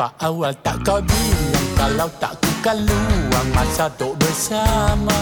Kenapa awal tak kau bilang Kalau tak ku luang masa tok bersama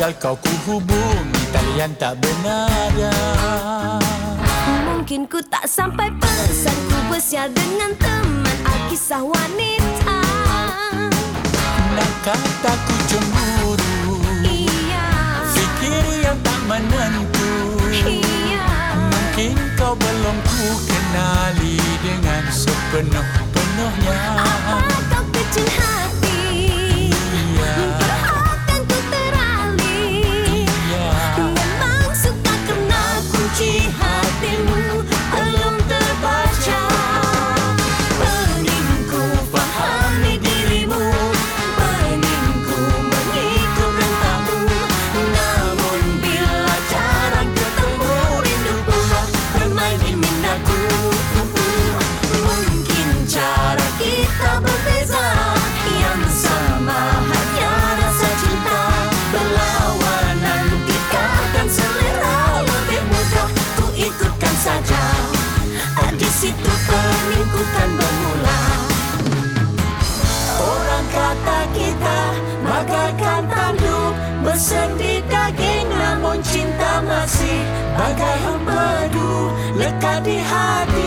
gagal kau ku hubungi talian tak bernada Mungkin ku tak sampai pesan ku bersial dengan teman Alkisah wanita. Nak kata ku cemburu. Iya. Fikir yang tak menentu. Iya. Mungkin kau belum ku kenali dengan sepenuh-penuhnya. Apa kau kecil masih Bagai empedu lekat di hati